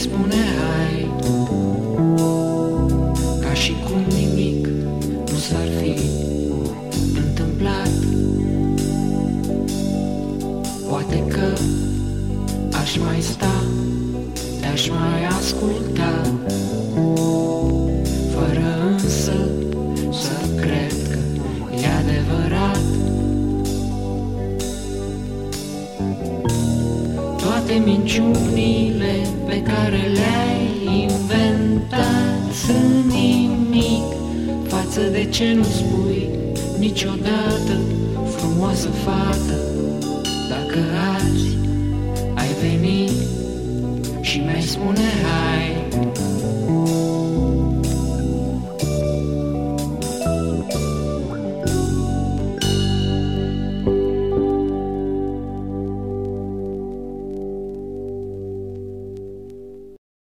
spune hai. Ca și cum nimic nu s-ar fi întâmplat. Poate că aș mai sta, te-aș mai asculta. Toate minciunile pe care le-ai inventat. Sunt nimic față de ce nu spui niciodată, frumoasă fată, dacă azi ai venit și mi-ai spune hai